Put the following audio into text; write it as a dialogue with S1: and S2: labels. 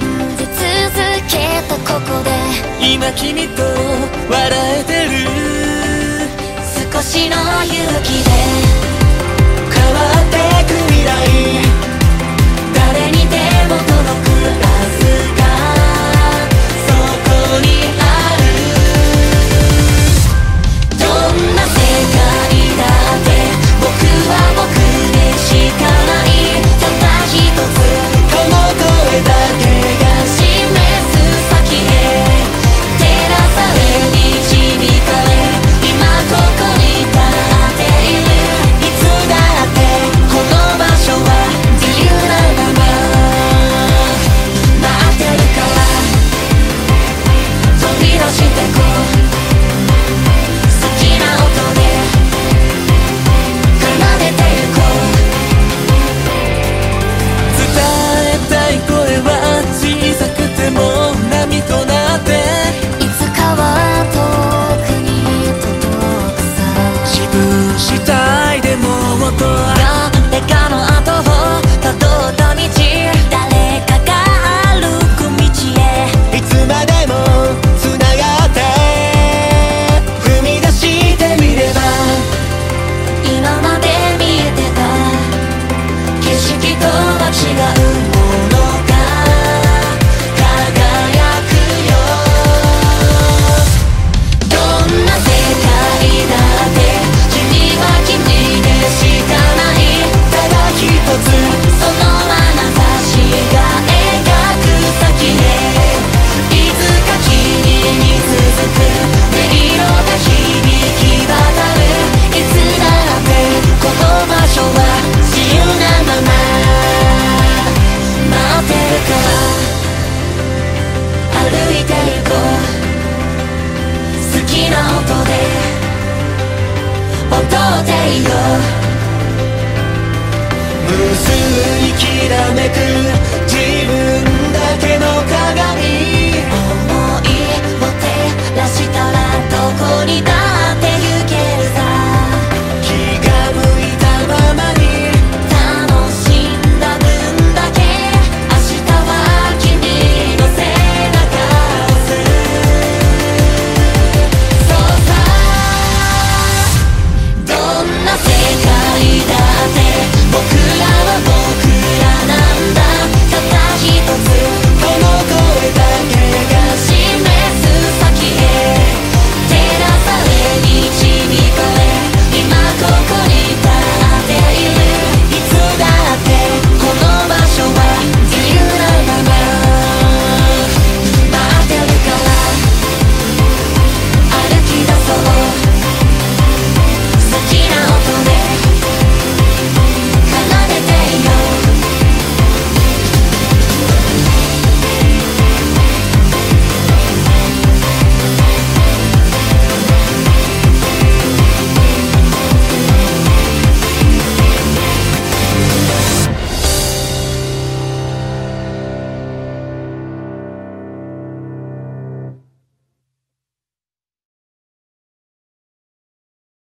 S1: 続けた
S2: こ
S1: こで。今君と笑えてる。少しの勇気音で踊っていよ
S2: 無数にきらめく